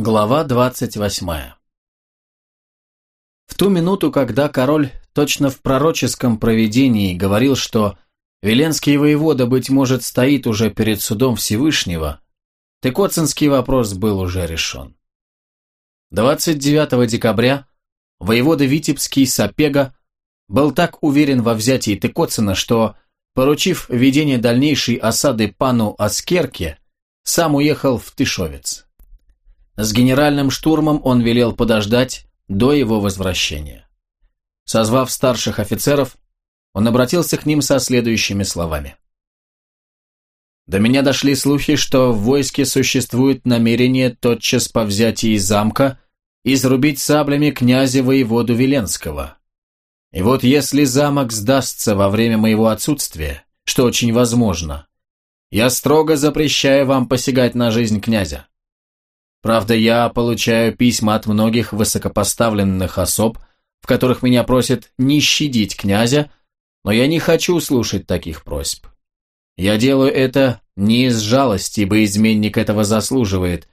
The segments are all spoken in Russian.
Глава двадцать восьмая В ту минуту, когда король точно в пророческом провидении говорил, что Веленский воевода, быть может, стоит уже перед судом Всевышнего, Тыкоцинский вопрос был уже решен. 29 декабря воевода Витебский Сапега был так уверен во взятии Тыкоцина, что, поручив ведение дальнейшей осады пану Аскерке, сам уехал в Тышовец. С генеральным штурмом он велел подождать до его возвращения. Созвав старших офицеров, он обратился к ним со следующими словами. «До меня дошли слухи, что в войске существует намерение тотчас по взятии замка изрубить саблями князя воеводу Веленского. И вот если замок сдастся во время моего отсутствия, что очень возможно, я строго запрещаю вам посягать на жизнь князя. Правда, я получаю письма от многих высокопоставленных особ, в которых меня просят не щадить князя, но я не хочу слушать таких просьб. Я делаю это не из жалости, ибо изменник этого заслуживает,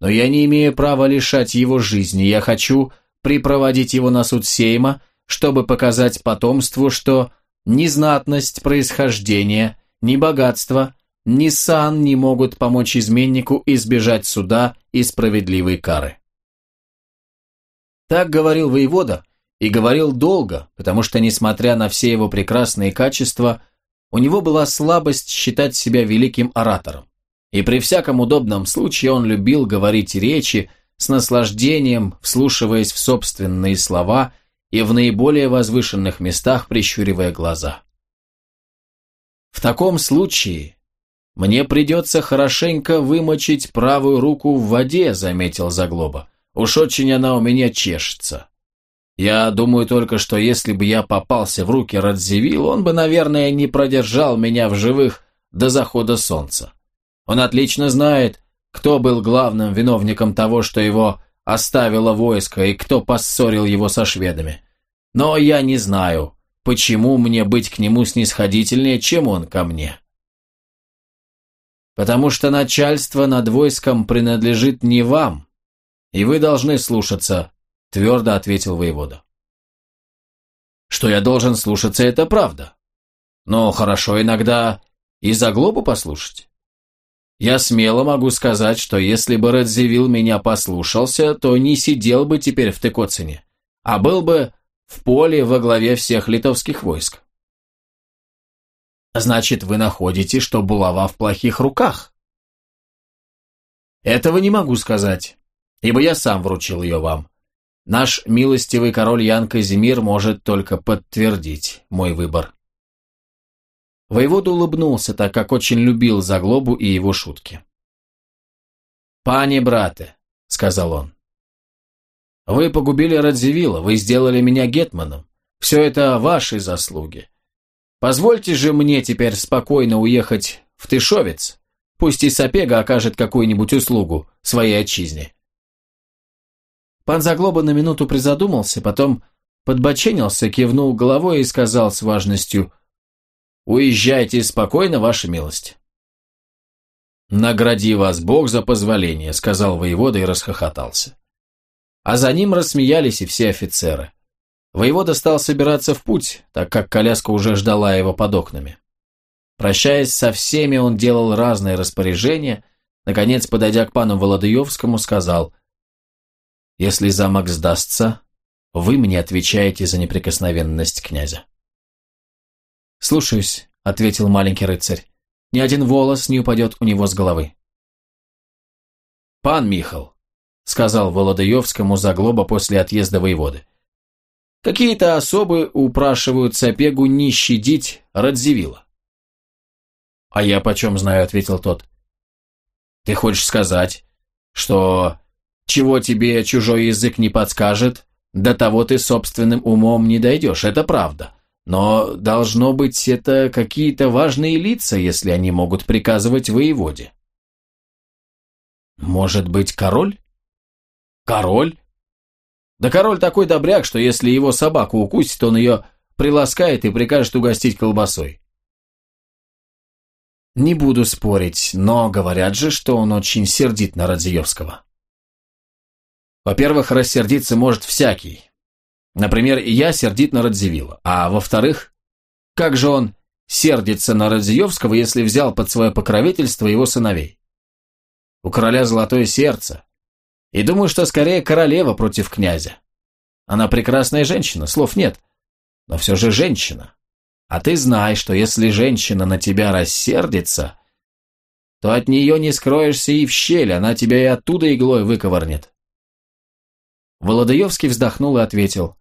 но я не имею права лишать его жизни, я хочу припроводить его на суд Сейма, чтобы показать потомству, что ни знатность происхождения, ни богатство – ни сан не могут помочь изменнику избежать суда и справедливой кары. Так говорил воевода, и говорил долго, потому что, несмотря на все его прекрасные качества, у него была слабость считать себя великим оратором. И при всяком удобном случае он любил говорить речи с наслаждением, вслушиваясь в собственные слова и в наиболее возвышенных местах прищуривая глаза. В таком случае «Мне придется хорошенько вымочить правую руку в воде», — заметил Заглоба. «Уж очень она у меня чешется. Я думаю только, что если бы я попался в руки Радзивилл, он бы, наверное, не продержал меня в живых до захода солнца. Он отлично знает, кто был главным виновником того, что его оставило войско и кто поссорил его со шведами. Но я не знаю, почему мне быть к нему снисходительнее, чем он ко мне». «Потому что начальство над войском принадлежит не вам, и вы должны слушаться», — твердо ответил воевода. «Что я должен слушаться, это правда. Но хорошо иногда и за глобу послушать. Я смело могу сказать, что если бы Радзивилл меня послушался, то не сидел бы теперь в Тыкоцине, а был бы в поле во главе всех литовских войск. Значит, вы находите, что булава в плохих руках? Этого не могу сказать, ибо я сам вручил ее вам. Наш милостивый король Ян Казимир может только подтвердить мой выбор. Воевода улыбнулся, так как очень любил Заглобу и его шутки. «Пане брате», — сказал он, — «вы погубили Радзивилла, вы сделали меня гетманом. Все это ваши заслуги. Позвольте же мне теперь спокойно уехать в Тышовец, пусть и Сапега окажет какую-нибудь услугу своей отчизне. Пан Заглоба на минуту призадумался, потом подбоченился, кивнул головой и сказал с важностью «Уезжайте спокойно, ваша милость». «Награди вас Бог за позволение», — сказал воевода и расхохотался. А за ним рассмеялись и все офицеры. Воевода стал собираться в путь, так как коляска уже ждала его под окнами. Прощаясь со всеми, он делал разные распоряжения, наконец, подойдя к пану Володаевскому, сказал, «Если замок сдастся, вы мне отвечаете за неприкосновенность князя». «Слушаюсь», — ответил маленький рыцарь, «ни один волос не упадет у него с головы». «Пан Михал», — сказал Володаевскому заглоба после отъезда воеводы, — Какие-то особы упрашивают Сапегу не щадить Радзивилла. «А я почем знаю», — ответил тот. «Ты хочешь сказать, что чего тебе чужой язык не подскажет, до того ты собственным умом не дойдешь, это правда. Но должно быть это какие-то важные лица, если они могут приказывать воеводе». «Может быть, король?» «Король? Да король такой добряк, что если его собаку укусит, он ее приласкает и прикажет угостить колбасой. Не буду спорить, но говорят же, что он очень сердит на Радзиевского. Во-первых, рассердиться может всякий. Например, я сердит на Радзивилла. А во-вторых, как же он сердится на Радзиевского, если взял под свое покровительство его сыновей? У короля золотое сердце. И думаю, что скорее королева против князя. Она прекрасная женщина, слов нет. Но все же женщина. А ты знай, что если женщина на тебя рассердится, то от нее не скроешься и в щель, она тебя и оттуда иглой выковырнет. Володаевский вздохнул и ответил.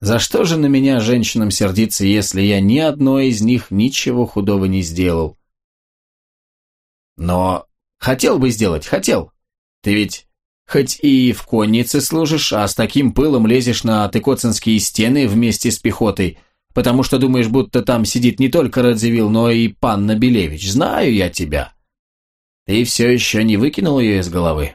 «За что же на меня женщинам сердиться, если я ни одной из них ничего худого не сделал?» «Но хотел бы сделать, хотел. Ты ведь хоть и в коннице служишь, а с таким пылом лезешь на тыкоцинские стены вместе с пехотой, потому что думаешь, будто там сидит не только Радзивилл, но и пан Набелевич. Знаю я тебя. Ты все еще не выкинул ее из головы?»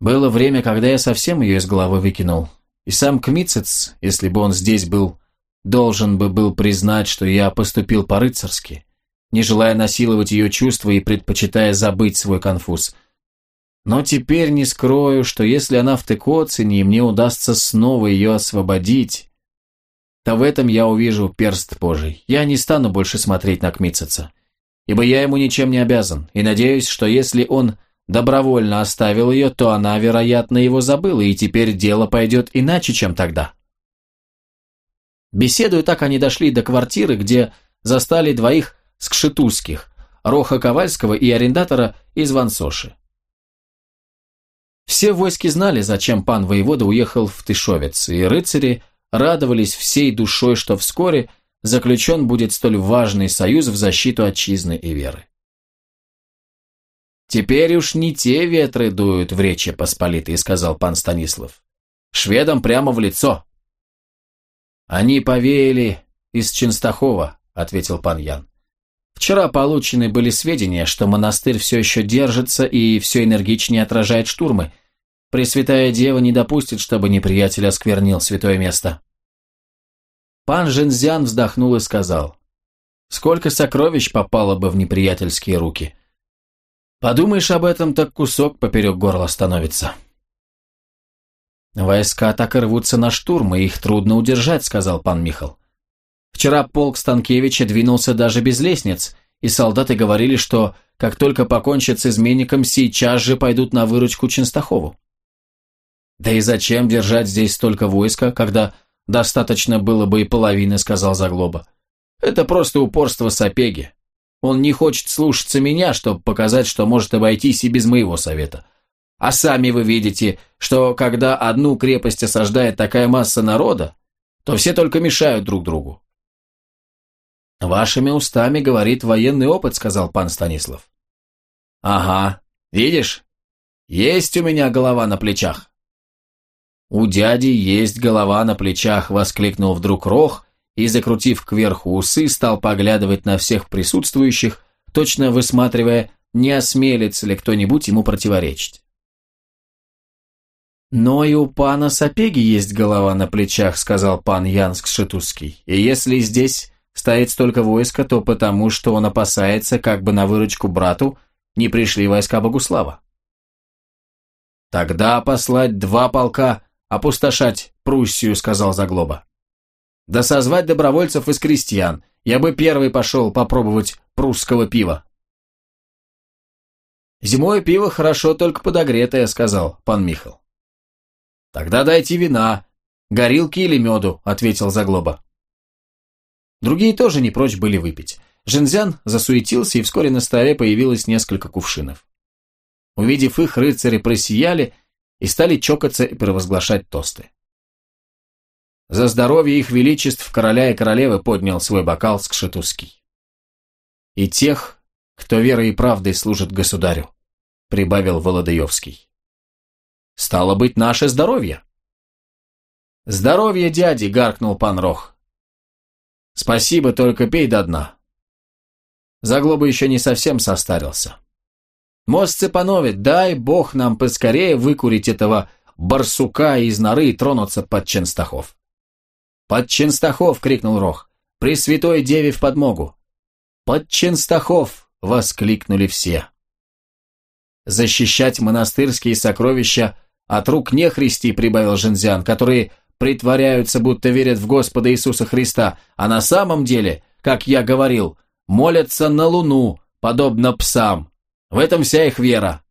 Было время, когда я совсем ее из головы выкинул. И сам Кмицец, если бы он здесь был, должен бы был признать, что я поступил по-рыцарски, не желая насиловать ее чувства и предпочитая забыть свой конфуз. Но теперь не скрою, что если она в Текоцине, и мне удастся снова ее освободить, то в этом я увижу перст Божий. Я не стану больше смотреть на Кмицеца, ибо я ему ничем не обязан, и надеюсь, что если он добровольно оставил ее, то она, вероятно, его забыла, и теперь дело пойдет иначе, чем тогда. Беседуя так, они дошли до квартиры, где застали двоих скшетузских, Роха Ковальского и арендатора из Вансоши. Все войски знали, зачем пан воевода уехал в Тышовец, и рыцари радовались всей душой, что вскоре заключен будет столь важный союз в защиту отчизны и веры. «Теперь уж не те ветры дуют в Речи Посполитой», — сказал пан Станислав. «Шведам прямо в лицо». «Они повеяли из Ченстахова», — ответил пан Ян. «Вчера получены были сведения, что монастырь все еще держится и все энергичнее отражает штурмы. Пресвятая Дева не допустит, чтобы неприятель осквернил святое место». Пан Жензян вздохнул и сказал, «Сколько сокровищ попало бы в неприятельские руки?» Подумаешь об этом, так кусок поперек горла становится. Войска так и рвутся на штурм, и их трудно удержать, сказал пан Михал. Вчера полк Станкевича двинулся даже без лестниц, и солдаты говорили, что как только покончат с изменником, сейчас же пойдут на выручку Ченстахову. Да и зачем держать здесь столько войска, когда достаточно было бы и половины, сказал Заглоба. Это просто упорство Сапеги. Он не хочет слушаться меня, чтобы показать, что может обойтись и без моего совета. А сами вы видите, что когда одну крепость осаждает такая масса народа, то все только мешают друг другу. «Вашими устами говорит военный опыт», — сказал пан Станислав. «Ага, видишь, есть у меня голова на плечах». «У дяди есть голова на плечах», — воскликнул вдруг Рох, и, закрутив кверху усы, стал поглядывать на всех присутствующих, точно высматривая, не осмелится ли кто-нибудь ему противоречить. «Но и у пана Сапеги есть голова на плечах», — сказал пан Янск Шетузский. «И если здесь стоит столько войска, то потому, что он опасается, как бы на выручку брату не пришли войска Богуслава». «Тогда послать два полка опустошать Пруссию», — сказал Заглоба. Да созвать добровольцев из крестьян. Я бы первый пошел попробовать прусского пива. «Зимой пиво хорошо, только подогретое», — сказал пан Михал. «Тогда дайте вина, горилки или меду», — ответил Заглоба. Другие тоже не прочь были выпить. Жензян засуетился, и вскоре на столе появилось несколько кувшинов. Увидев их, рыцари просияли и стали чокаться и провозглашать тосты. За здоровье их величеств короля и королевы поднял свой бокал Скшетузский. И тех, кто верой и правдой служит государю, прибавил Володаевский. Стало быть, наше здоровье. Здоровье дяди, гаркнул пан Рох. Спасибо, только пей до дна. Заглоба еще не совсем состарился. Мост Цепановит, дай бог нам поскорее выкурить этого барсука из норы и тронуться под Ченстахов. «Под Ченстахов!» — крикнул Рох. «Пресвятой Деве в подмогу!» «Под Ченстахов!» — воскликнули все. защищать монастырские сокровища от рук нехристи, прибавил Жензян, которые притворяются, будто верят в Господа Иисуса Христа, а на самом деле, как я говорил, молятся на луну, подобно псам. В этом вся их вера.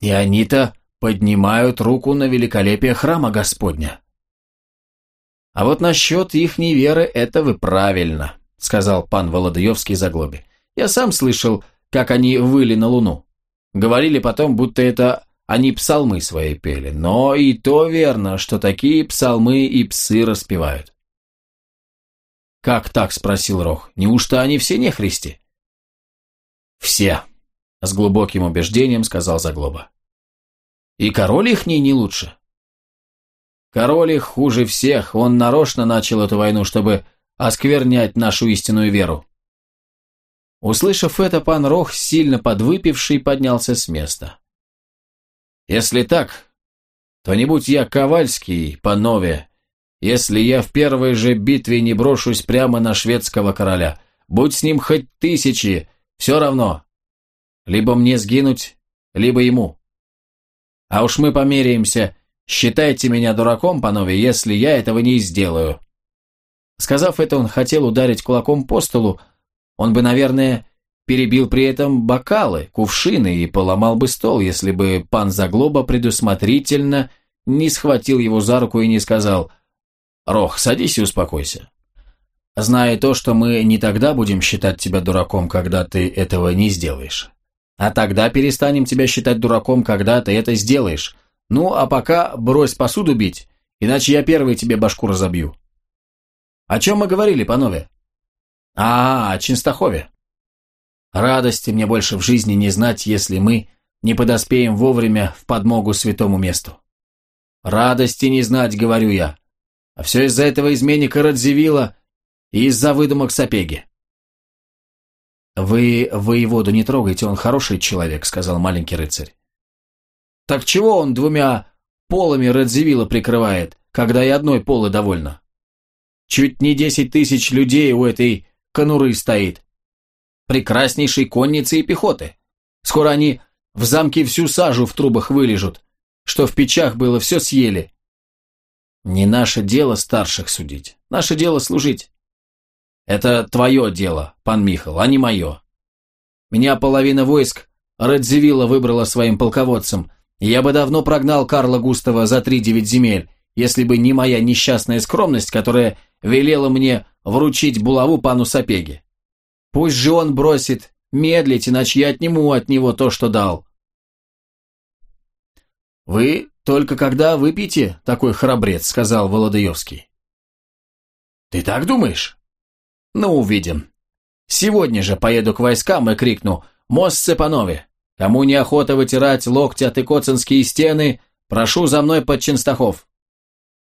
И они-то поднимают руку на великолепие храма Господня. А вот насчет их неверы это вы правильно, сказал пан Володаевский заглобе. Я сам слышал, как они выли на луну. Говорили потом, будто это они псалмы свои пели, но и то верно, что такие псалмы и псы распевают. «Как так?» – спросил Рох. «Неужто они все не христи?» «Все», – с глубоким убеждением сказал Заглоба. «И король их не, лучше?» «Король их хуже всех, он нарочно начал эту войну, чтобы осквернять нашу истинную веру». Услышав это, пан Рох, сильно подвыпивший, поднялся с места. «Если так, то не будь я Ковальский, панове, если я в первой же битве не брошусь прямо на шведского короля. Будь с ним хоть тысячи, все равно. Либо мне сгинуть, либо ему. А уж мы померяемся, считайте меня дураком, панове, если я этого не сделаю». Сказав это, он хотел ударить кулаком по столу, он бы, наверное, перебил при этом бокалы, кувшины и поломал бы стол, если бы пан Заглоба предусмотрительно не схватил его за руку и не сказал «Рох, садись и успокойся». Зная то, что мы не тогда будем считать тебя дураком, когда ты этого не сделаешь. А тогда перестанем тебя считать дураком, когда ты это сделаешь. Ну, а пока брось посуду бить, иначе я первый тебе башку разобью. О чем мы говорили, панове? А, о Чинстахове. Радости мне больше в жизни не знать, если мы не подоспеем вовремя в подмогу святому месту. Радости не знать, говорю я. А все из-за этого изменника Радзивилла и из-за выдумок Сапеги. «Вы воеводу не трогайте, он хороший человек», — сказал маленький рыцарь. «Так чего он двумя полами Радзивилла прикрывает, когда и одной полы довольно? Чуть не десять тысяч людей у этой конуры стоит. Прекраснейшей конницы и пехоты. Скоро они в замке всю сажу в трубах вылежут, что в печах было, все съели. Не наше дело старших судить, наше дело служить. Это твое дело, пан Михал, а не мое. Меня половина войск Радзивилла выбрала своим полководцем, я бы давно прогнал Карла Густава за три девять земель, если бы не моя несчастная скромность, которая велела мне вручить булаву пану Сапеге. Пусть же он бросит медлить, иначе я отниму от него то, что дал. «Вы только когда выпьете, такой храбрец», — сказал Володаевский. «Ты так думаешь?» «Ну, увидим. Сегодня же поеду к войскам и крикну «Мост панове! Кому неохота вытирать локти от икоцинские стены, прошу за мной под Ченстахов.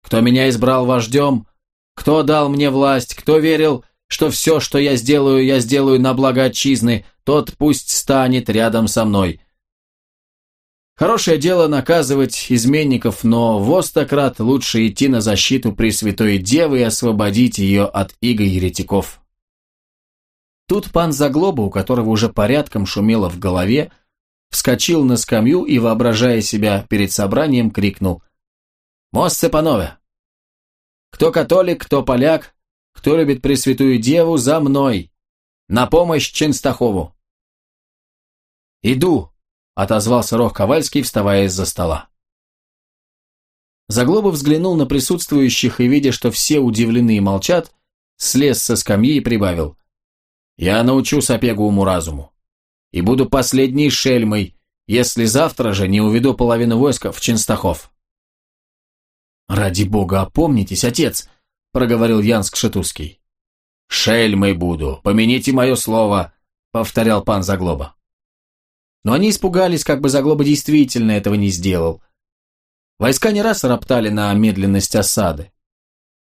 Кто меня избрал вождем, кто дал мне власть, кто верил, что все, что я сделаю, я сделаю на благо отчизны, тот пусть станет рядом со мной. Хорошее дело наказывать изменников, но в остократ лучше идти на защиту Пресвятой Девы и освободить ее от иго еретиков. Тут пан Заглоба, у которого уже порядком шумело в голове, вскочил на скамью и, воображая себя перед собранием, крикнул «Мост Цепанове! Кто католик, кто поляк, кто любит Пресвятую Деву, за мной! На помощь Ченстахову!» «Иду!» — отозвался Рох Ковальский, вставая из-за стола. Заглобов взглянул на присутствующих и, видя, что все удивлены и молчат, слез со скамьи и прибавил. «Я научу Сапегу уму-разуму. И буду последней шельмой, если завтра же не уведу половину войска в Ченстахов». «Ради бога, опомнитесь, отец!» – проговорил Янск Шатузский. «Шельмой буду, помяните мое слово», – повторял пан Заглоба. Но они испугались, как бы Заглоба действительно этого не сделал. Войска не раз роптали на медленность осады.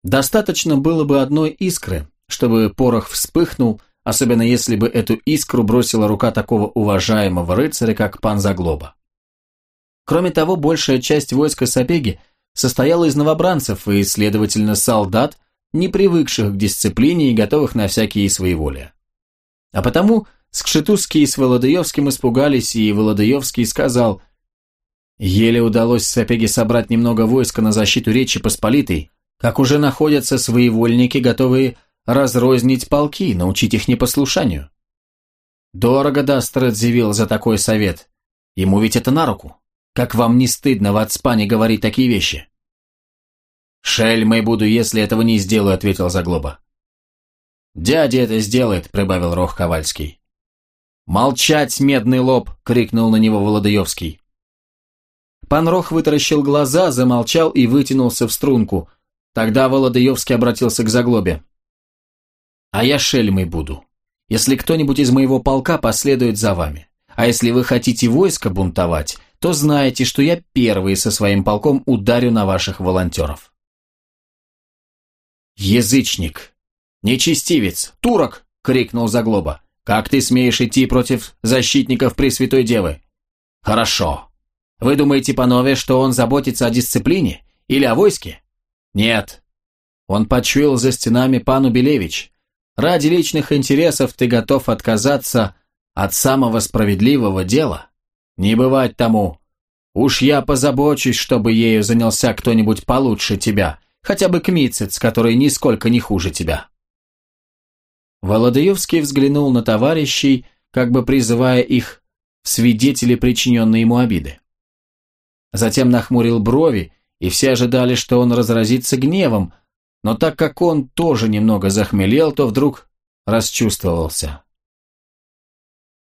Достаточно было бы одной искры, чтобы порох вспыхнул, особенно если бы эту искру бросила рука такого уважаемого рыцаря, как пан Заглоба. Кроме того, большая часть войска Сапеги – состояла из новобранцев и, следовательно, солдат, не привыкших к дисциплине и готовых на всякие своеволия. А потому Скшетузский с Володаевским испугались, и Володаевский сказал, «Еле удалось Сапеге собрать немного войска на защиту Речи Посполитой, как уже находятся своевольники, готовые разрознить полки, научить их непослушанию». Дорого даст Радзивилл за такой совет. Ему ведь это на руку. Как вам не стыдно в отспане говорить такие вещи? «Шельмой буду, если этого не сделаю», — ответил Заглоба. «Дядя это сделает», — прибавил Рох Ковальский. «Молчать, медный лоб!» — крикнул на него Володаевский. Пан Рох вытаращил глаза, замолчал и вытянулся в струнку. Тогда Володаевский обратился к Заглобе. «А я шельмой буду, если кто-нибудь из моего полка последует за вами. А если вы хотите войско бунтовать, то знаете, что я первый со своим полком ударю на ваших волонтеров». «Язычник! Нечестивец! Турок!» — крикнул Заглоба. Как ты смеешь идти против защитников Пресвятой Девы? Хорошо. Вы думаете, панове, что он заботится о дисциплине? Или о войске? Нет. Он почуял за стенами пану Белевич. Ради личных интересов ты готов отказаться от самого справедливого дела? Не бывать тому. Уж я позабочусь, чтобы ею занялся кто-нибудь получше тебя, хотя бы Кмицец, который нисколько не хуже тебя. Володаевский взглянул на товарищей, как бы призывая их в свидетели причиненной ему обиды. Затем нахмурил брови, и все ожидали, что он разразится гневом, но так как он тоже немного захмелел, то вдруг расчувствовался.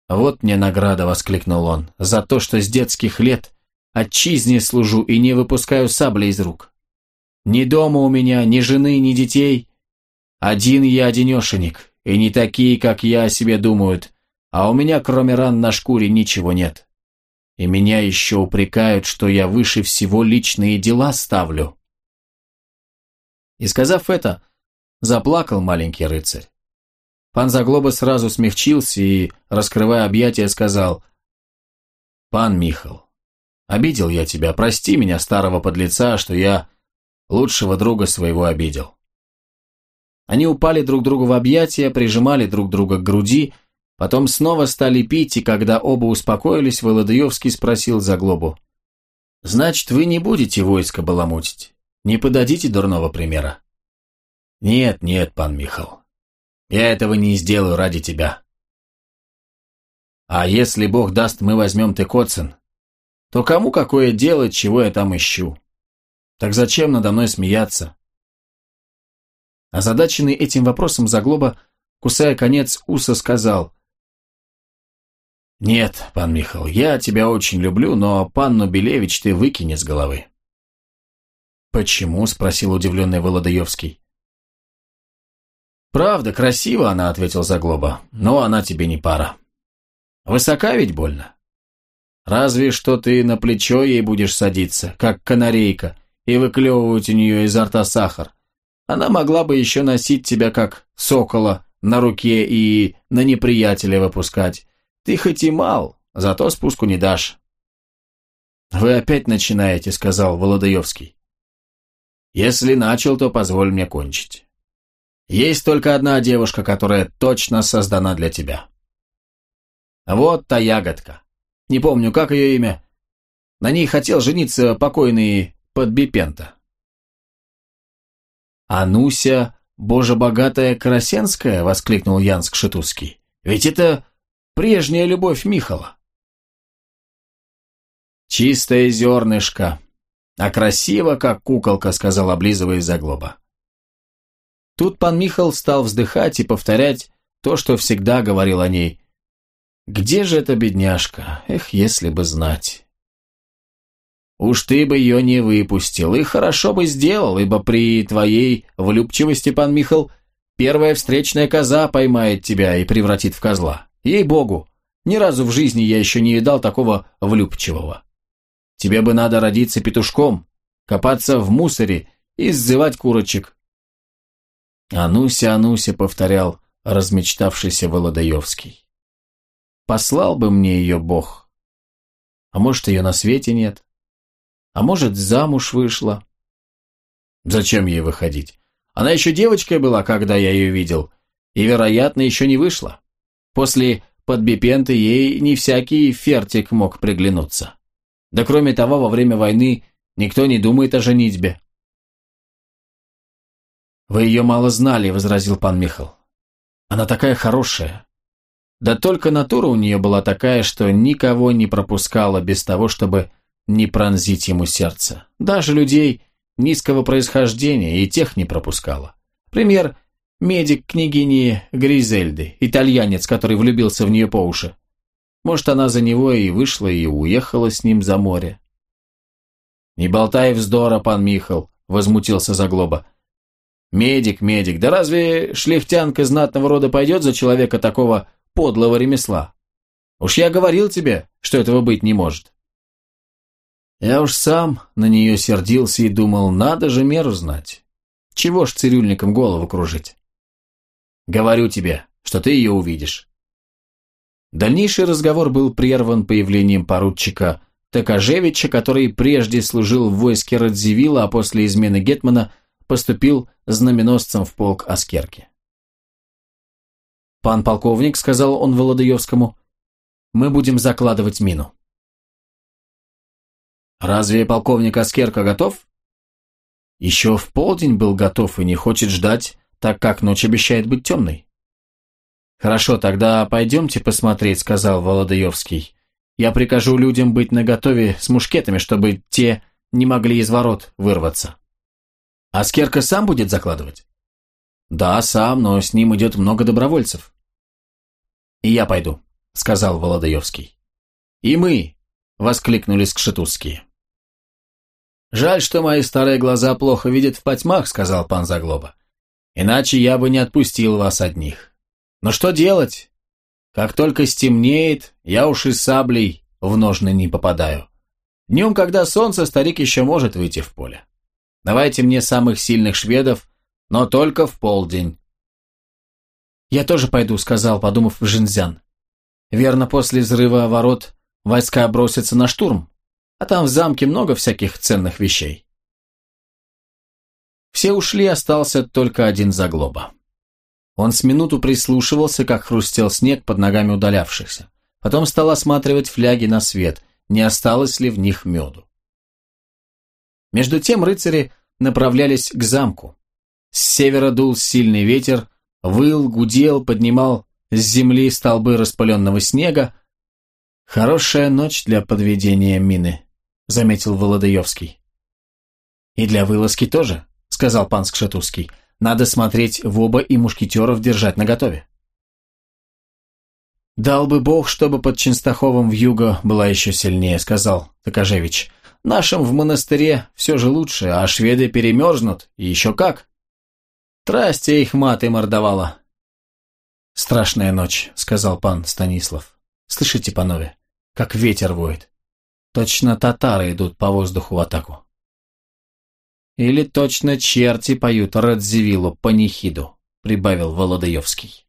«Вот мне награда», — воскликнул он, — «за то, что с детских лет отчизне служу и не выпускаю сабли из рук. Ни дома у меня, ни жены, ни детей. Один я одинешенек, и не такие, как я о себе думают, а у меня кроме ран на шкуре ничего нет. И меня еще упрекают, что я выше всего личные дела ставлю. И сказав это, заплакал маленький рыцарь. Пан Заглоба сразу смягчился и, раскрывая объятия, сказал, «Пан Михал, обидел я тебя, прости меня, старого подлеца, что я лучшего друга своего обидел. Они упали друг другу в объятия, прижимали друг друга к груди, потом снова стали пить, и когда оба успокоились, Володаевский спросил Заглобу. «Значит, вы не будете войско баламутить? Не подадите дурного примера?» «Нет, нет, пан Михал. Я этого не сделаю ради тебя». «А если Бог даст, мы возьмем Текоцин, то кому какое дело, чего я там ищу? Так зачем надо мной смеяться? Озадаченный этим вопросом Заглоба, кусая конец уса, сказал «Нет, пан Михал, я тебя очень люблю, но панну Белевич ты выкини с головы». «Почему?» – спросил удивленный Володаевский. «Правда, красиво она», – ответил Заглоба, – «но она тебе не пара. Высока ведь больно. Разве что ты на плечо ей будешь садиться, как канарейка, и выклевывать у нее изо рта сахар. Она могла бы еще носить тебя как сокола на руке и на неприятеля выпускать. Ты хоть и мал, зато спуску не дашь. «Вы опять начинаете», — сказал Володаевский. «Если начал, то позволь мне кончить. Есть только одна девушка, которая точно создана для тебя. Вот та ягодка. Не помню, как ее имя. На ней хотел жениться покойный Подбипента. «Ануся, боже богатая Красенская!» — воскликнул Янск Шатузский. «Ведь это прежняя любовь Михала!» «Чистое зернышко, а красиво, как куколка», — сказал, облизывая заглоба. Тут пан Михал стал вздыхать и повторять то, что всегда говорил о ней. «Где же эта бедняжка? Эх, если бы знать!» Уж ты бы ее не выпустил, и хорошо бы сделал, ибо при твоей влюбчивости, пан Михал, первая встречная коза поймает тебя и превратит в козла. Ей-богу, ни разу в жизни я еще не видал такого влюбчивого. Тебе бы надо родиться петушком, копаться в мусоре и сзывать курочек. «Ануся, Ануся», — повторял размечтавшийся Володаевский. «Послал бы мне ее Бог. А может, ее на свете нет?» А может, замуж вышла. Зачем ей выходить? Она еще девочкой была, когда я ее видел, и, вероятно, еще не вышла. После под бипенты ей не всякий фертик мог приглянуться. Да кроме того, во время войны никто не думает о женитьбе. «Вы ее мало знали», — возразил пан Михал. «Она такая хорошая. Да только натура у нее была такая, что никого не пропускала без того, чтобы не пронзить ему сердце. Даже людей низкого происхождения и тех не пропускала. Пример – медик княгини Гризельды, итальянец, который влюбился в нее по уши. Может, она за него и вышла, и уехала с ним за море. «Не болтай вздора, пан Михал», – возмутился Заглоба. «Медик, медик, да разве шлифтянка знатного рода пойдет за человека такого подлого ремесла? Уж я говорил тебе, что этого быть не может». Я уж сам на нее сердился и думал, надо же меру знать. Чего ж цирюльникам голову кружить? Говорю тебе, что ты ее увидишь. Дальнейший разговор был прерван появлением поручика Такажевича, который прежде служил в войске Радзивилла, а после измены Гетмана поступил знаменосцем в полк Аскерки. «Пан полковник», — сказал он Володаевскому, — «мы будем закладывать мину». Разве полковник Аскерка готов? Еще в полдень был готов и не хочет ждать, так как ночь обещает быть темной. Хорошо, тогда пойдемте посмотреть, сказал Володаевский. Я прикажу людям быть наготове с мушкетами, чтобы те не могли из ворот вырваться. Аскерка сам будет закладывать? Да, сам, но с ним идет много добровольцев. И я пойду, сказал Володаевский. И мы, воскликнули скшетузские. «Жаль, что мои старые глаза плохо видят в потьмах», — сказал пан Заглоба. «Иначе я бы не отпустил вас одних. Но что делать? Как только стемнеет, я уж и саблей в ножны не попадаю. Днем, когда солнце, старик еще может выйти в поле. Давайте мне самых сильных шведов, но только в полдень». «Я тоже пойду», — сказал, подумав Жинзян. «Верно, после взрыва ворот Войска бросятся на штурм, а там в замке много всяких ценных вещей. Все ушли, остался только один заглоба. Он с минуту прислушивался, как хрустел снег под ногами удалявшихся. Потом стал осматривать фляги на свет, не осталось ли в них меду. Между тем рыцари направлялись к замку. С севера дул сильный ветер, выл, гудел, поднимал с земли столбы распыленного снега, «Хорошая ночь для подведения мины», — заметил Володаевский. «И для вылазки тоже», — сказал пан Скшетузский. «Надо смотреть в оба и мушкетеров держать наготове». «Дал бы бог, чтобы под Ченстаховым в юго была еще сильнее», — сказал Такажевич. «Нашим в монастыре все же лучше, а шведы перемерзнут, и еще как». «Трасти их маты мордовала». «Страшная ночь», — сказал пан Станислав. Слышите, панове, как ветер воет. Точно татары идут по воздуху в атаку. Или точно черти поют Радзивиллу панихиду, прибавил Володаевский.